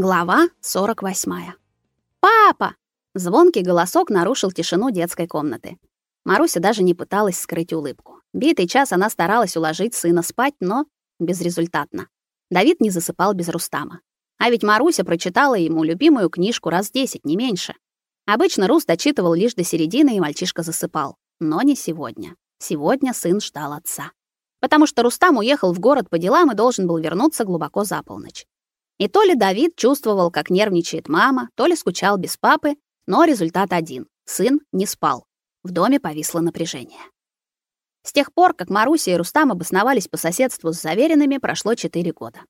Глава 48. Папа! Звонкий голосок нарушил тишину детской комнаты. Маруся даже не пыталась скрыть улыбку. Битый час она старалась уложить сына спать, но безрезультатно. Давид не засыпал без Рустама. А ведь Маруся прочитала ему любимую книжку раз десять, не меньше. Обычно Рус дочитывал лишь до середины, и мальчишка засыпал. Но не сегодня. Сегодня сын ждал отца. Потому что Рустам уехал в город по делам и должен был вернуться глубоко за полночь. И то ли Давид чувствовал, как нервничает мама, то ли скучал без папы, но результат один. Сын не спал. В доме повисло напряжение. С тех пор, как Маруся и Рустам обосновались по соседству с заверенными, прошло 4 года.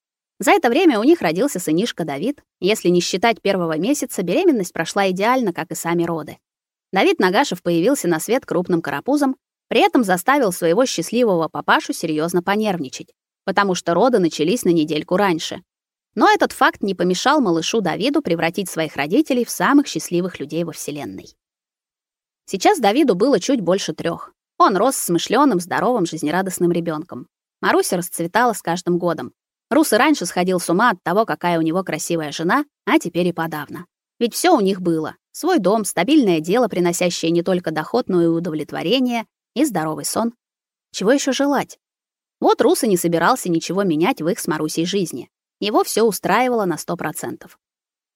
За это время у них родился сынишка Давид. Если не считать первого месяца, беременность прошла идеально, как и сами роды. Давид Нагашев появился на свет крупным карапузом, при этом заставил своего счастливого папашу серьезно понервничать, потому что роды начались на недельку раньше, но этот факт не помешал малышу Давиду превратить своих родителей в самых счастливых людей во вселенной. Сейчас Давиду было чуть больше трех. Он рос смышленым, здоровым, жизнерадостным ребенком. Маруся расцветала с каждым годом. Рус и раньше сходил с ума от того, какая у него красивая жена, а теперь и подавно. Ведь все у них было: свой дом, стабильное дело, приносящее не только доход, но и удовлетворение и здоровый сон. Чего еще желать? Вот Рус и не собирался ничего менять в их с Марусей жизни. Его все устраивало на сто процентов.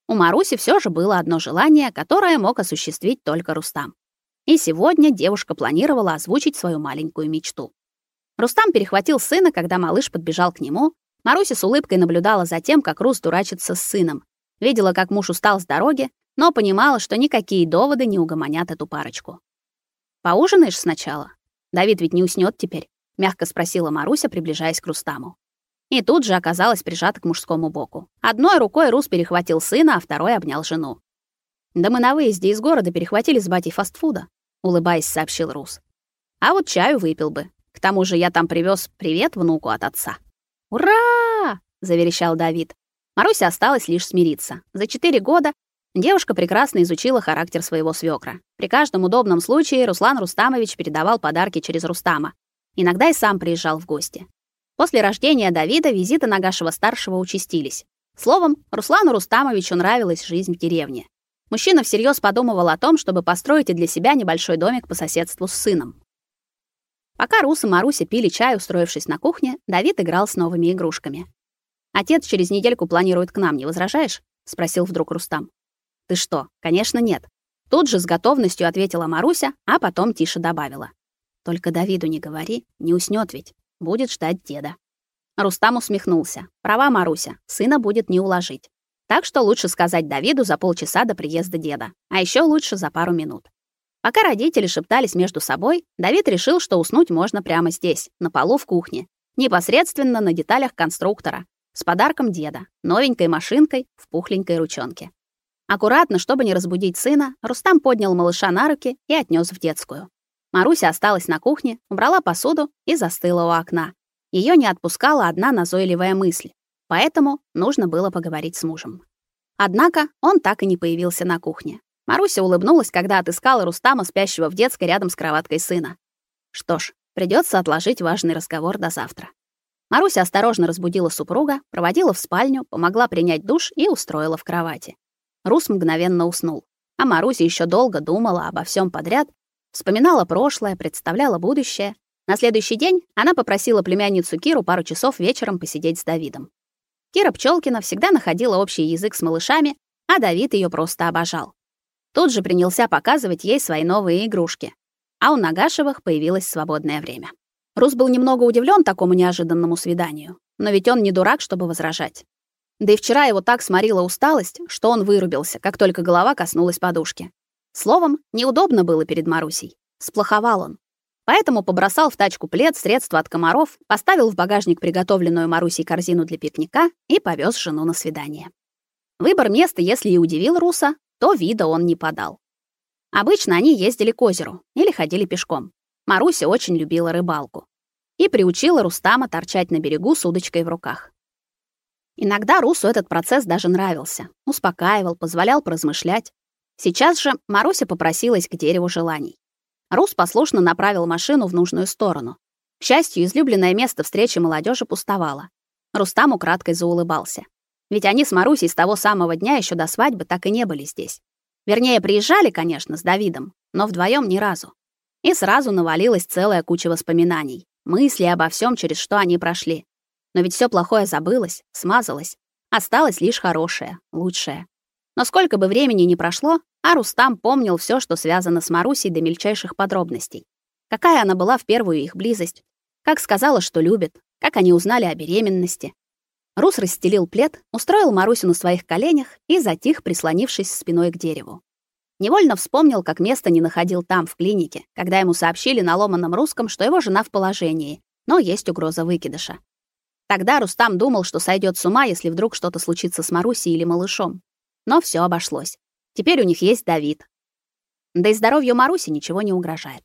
У Маруси все же было одно желание, которое мог осуществить только Рустам. И сегодня девушка планировала озвучить свою маленькую мечту. Рустам перехватил сына, когда малыш подбежал к нему. Маруся с улыбкой наблюдала за тем, как Рус дурачится с сыном. Видела, как муж устал с дороги, но понимала, что никакие доводы не угомонят эту парочку. «Поужинаешь сначала? Давид ведь не уснет теперь», — мягко спросила Маруся, приближаясь к Рустаму и тут же оказалась прижата к мужскому боку. Одной рукой Рус перехватил сына, а второй обнял жену. «Да мы на выезде из города перехватили с батей фастфуда», — улыбаясь, сообщил Рус. «А вот чаю выпил бы. К тому же я там привез привет внуку от отца». «Ура!» — заверещал Давид. Маруся осталась лишь смириться. За четыре года девушка прекрасно изучила характер своего свекра. При каждом удобном случае Руслан Рустамович передавал подарки через Рустама. Иногда и сам приезжал в гости. После рождения Давида визиты Нагашева-старшего участились. Словом, Руслану Рустамовичу нравилась жизнь в деревне. Мужчина всерьез подумывал о том, чтобы построить и для себя небольшой домик по соседству с сыном. Пока Рус и Маруся пили чай, устроившись на кухне, Давид играл с новыми игрушками. «Отец через недельку планирует к нам, не возражаешь?» — спросил вдруг Рустам. «Ты что? Конечно, нет». Тут же с готовностью ответила Маруся, а потом тише добавила. «Только Давиду не говори, не уснёт ведь». Будет ждать деда. Рустам усмехнулся. Права Маруся, сына будет не уложить. Так что лучше сказать Давиду за полчаса до приезда деда, а еще лучше за пару минут. Пока родители шептались между собой, Давид решил, что уснуть можно прямо здесь, на полу в кухне, непосредственно на деталях конструктора, с подарком деда, новенькой машинкой в пухленькой ручонке. Аккуратно, чтобы не разбудить сына, Рустам поднял малыша на руки и отнес в детскую. Маруся осталась на кухне, убрала посуду и застыла у окна. Ее не отпускала одна назойливая мысль. Поэтому нужно было поговорить с мужем. Однако он так и не появился на кухне. Маруся улыбнулась, когда отыскала Рустама, спящего в детской рядом с кроваткой сына. Что ж, придется отложить важный разговор до завтра. Маруся осторожно разбудила супруга, проводила в спальню, помогла принять душ и устроила в кровати. Рус мгновенно уснул, а Маруся еще долго думала обо всем подряд Вспоминала прошлое, представляла будущее. На следующий день она попросила племянницу Киру пару часов вечером посидеть с Давидом. Кира Пчелкина всегда находила общий язык с малышами, а Давид ее просто обожал. Тут же принялся показывать ей свои новые игрушки. А у Нагашевых появилось свободное время. Рус был немного удивлен такому неожиданному свиданию, но ведь он не дурак, чтобы возражать. Да и вчера его так сморила усталость, что он вырубился, как только голова коснулась подушки. Словом, неудобно было перед Марусей. Сплоховал он. Поэтому побросал в тачку плед, средства от комаров, поставил в багажник приготовленную Марусей корзину для пикника и повез жену на свидание. Выбор места, если и удивил Руса, то вида он не подал. Обычно они ездили к озеру или ходили пешком. Маруся очень любила рыбалку и приучила Рустама торчать на берегу с удочкой в руках. Иногда Русу этот процесс даже нравился, успокаивал, позволял поразмышлять. Сейчас же Маруся попросилась к дереву желаний. Рус послушно направил машину в нужную сторону. К счастью, излюбленное место встречи молодежи пустовало. Рустам украдкой заулыбался. Ведь они с Марусей с того самого дня еще до свадьбы так и не были здесь. Вернее, приезжали, конечно, с Давидом, но вдвоем ни разу. И сразу навалилась целая куча воспоминаний, мыслей обо всем, через что они прошли. Но ведь все плохое забылось, смазалось. Осталось лишь хорошее, лучшее. Но сколько бы времени ни прошло, а Рустам помнил все, что связано с Марусей до мельчайших подробностей. Какая она была в первую их близость, как сказала, что любит, как они узнали о беременности. Рус расстелил плед, устроил Марусю на своих коленях и затих, прислонившись спиной к дереву. Невольно вспомнил, как место не находил там, в клинике, когда ему сообщили на ломаном русском, что его жена в положении, но есть угроза выкидыша. Тогда Рустам думал, что сойдет с ума, если вдруг что-то случится с Марусей или малышом. Но все обошлось. Теперь у них есть Давид. Да и здоровью Маруси ничего не угрожает.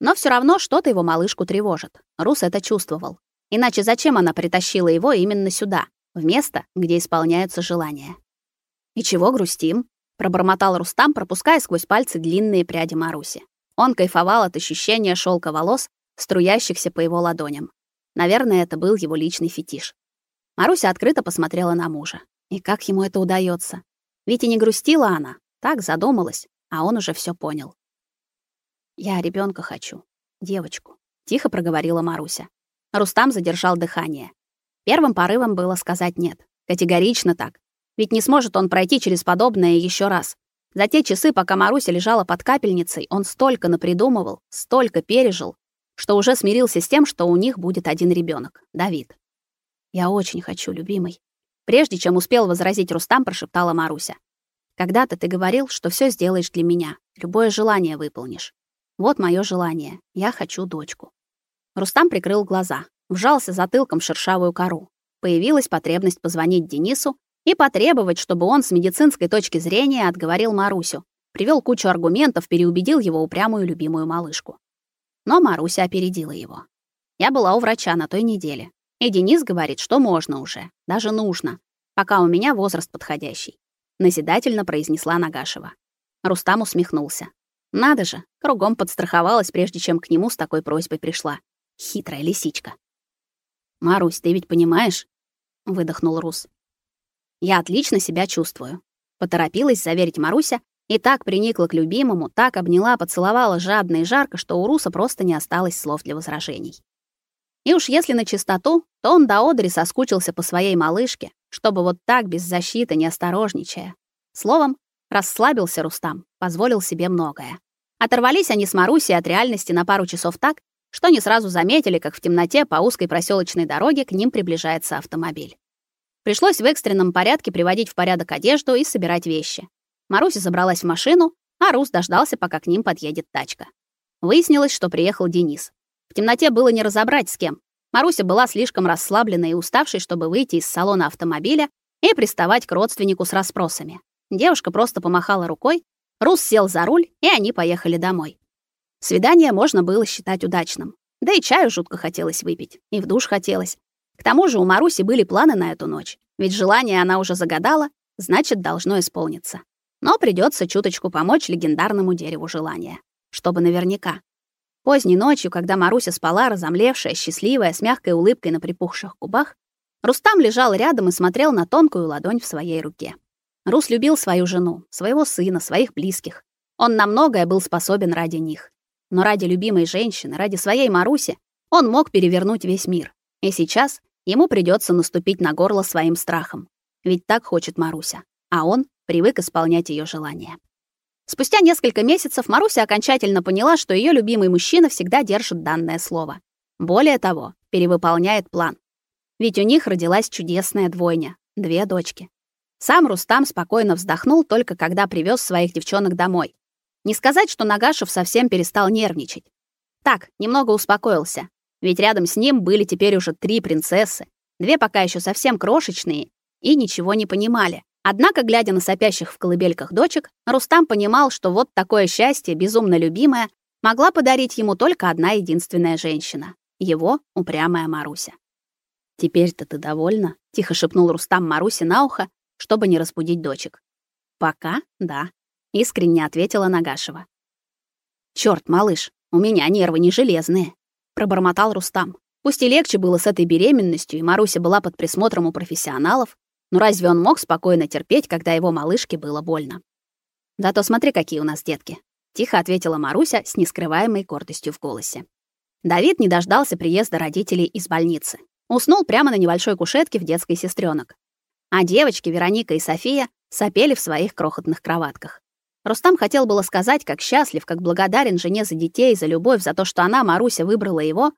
Но все равно что-то его малышку тревожит. Рус это чувствовал. Иначе зачем она притащила его именно сюда, в место, где исполняются желания? «И чего грустим?» пробормотал Рустам, пропуская сквозь пальцы длинные пряди Маруси. Он кайфовал от ощущения шелка волос, струящихся по его ладоням. Наверное, это был его личный фетиш. Маруся открыто посмотрела на мужа. И как ему это удается? Ведь и не грустила она, так задумалась, а он уже все понял. Я ребенка хочу, девочку, тихо проговорила Маруся. Рустам задержал дыхание. Первым порывом было сказать нет, категорично так, ведь не сможет он пройти через подобное еще раз. За те часы, пока Маруся лежала под капельницей, он столько напридумывал, столько пережил, что уже смирился с тем, что у них будет один ребенок, Давид. Я очень хочу, любимый. Прежде чем успел возразить Рустам, прошептала Маруся. Когда-то ты говорил, что все сделаешь для меня, любое желание выполнишь. Вот мое желание. Я хочу дочку. Рустам прикрыл глаза, вжался затылком в шершавую кору. Появилась потребность позвонить Денису и потребовать, чтобы он с медицинской точки зрения отговорил Марусю, привел кучу аргументов, переубедил его упрямую любимую малышку. Но Маруся опередила его. Я была у врача на той неделе, и Денис говорит, что можно уже, даже нужно, пока у меня возраст подходящий, назидательно произнесла Нагашева. Рустам усмехнулся. Надо же, кругом подстраховалась, прежде чем к нему с такой просьбой пришла. Хитрая лисичка. Марусь, ты ведь понимаешь? выдохнул Рус. Я отлично себя чувствую. Поторопилась заверить Маруся и так приникла к любимому, так обняла, поцеловала жадно и жарко, что у Руса просто не осталось слов для возражений. И уж если на чистоту, то он до одри соскучился по своей малышке, чтобы вот так без защиты, не осторожничая. Словом, расслабился Рустам, позволил себе многое. Оторвались они с Марусей от реальности на пару часов так, что не сразу заметили, как в темноте по узкой проселочной дороге к ним приближается автомобиль. Пришлось в экстренном порядке приводить в порядок одежду и собирать вещи. Маруся забралась в машину, а Рус дождался, пока к ним подъедет тачка. Выяснилось, что приехал Денис. Темноте было не разобрать с кем. Маруся была слишком расслабленной и уставшей, чтобы выйти из салона автомобиля и приставать к родственнику с расспросами. Девушка просто помахала рукой, Рус сел за руль, и они поехали домой. Свидание можно было считать удачным. Да и чаю жутко хотелось выпить, и в душ хотелось. К тому же у Маруси были планы на эту ночь, ведь желание она уже загадала, значит, должно исполниться. Но придется чуточку помочь легендарному дереву желания, чтобы наверняка. Поздней ночью, когда Маруся спала, разомлевшая, счастливая, с мягкой улыбкой на припухших губах, Рустам лежал рядом и смотрел на тонкую ладонь в своей руке. Рус любил свою жену, своего сына, своих близких. Он на многое был способен ради них. Но ради любимой женщины, ради своей Маруси, он мог перевернуть весь мир. И сейчас Ему придется наступить на горло своим страхом. Ведь так хочет Маруся, а он привык исполнять ее желания. Спустя несколько месяцев Маруся окончательно поняла, что ее любимый мужчина всегда держит данное слово. Более того, перевыполняет план. Ведь у них родилась чудесная двойня, две дочки. Сам Рустам спокойно вздохнул только когда привез своих девчонок домой. Не сказать, что Нагашев совсем перестал нервничать. Так, немного успокоился, ведь рядом с ним были теперь уже три принцессы, две пока еще совсем крошечные и ничего не понимали. Однако, глядя на сопящих в колыбельках дочек, Рустам понимал, что вот такое счастье, безумно любимое, могла подарить ему только одна единственная женщина его упрямая Маруся. Теперь-то ты довольна? тихо шепнул Рустам Марусе на ухо, чтобы не разбудить дочек. Пока, да, искренне ответила Нагашева. Черт, малыш, у меня нервы не железные пробормотал Рустам. Пусть и легче было с этой беременностью, и Маруся была под присмотром у профессионалов, Но разве он мог спокойно терпеть, когда его малышке было больно? Зато смотри, какие у нас детки, тихо ответила Маруся с нескрываемой гордостью в голосе. Давид не дождался приезда родителей из больницы. Уснул прямо на небольшой кушетке в детской сестренок. А девочки Вероника и София сопели в своих крохотных кроватках. Рустам хотел было сказать, как счастлив, как благодарен жене за детей, за любовь, за то, что она, Маруся, выбрала его,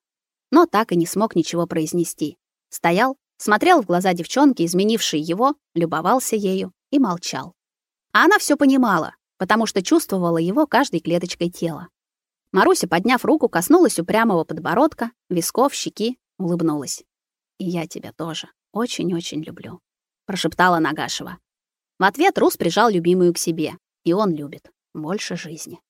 но так и не смог ничего произнести. Стоял, смотрел в глаза девчонки, изменившей его, любовался ею и молчал. А она все понимала, потому что чувствовала его каждой клеточкой тела. Маруся, подняв руку, коснулась упрямого подбородка, висков, щеки, улыбнулась. «И я тебя тоже очень-очень люблю», — прошептала Нагашева. В ответ Рус прижал любимую к себе, и он любит больше жизни.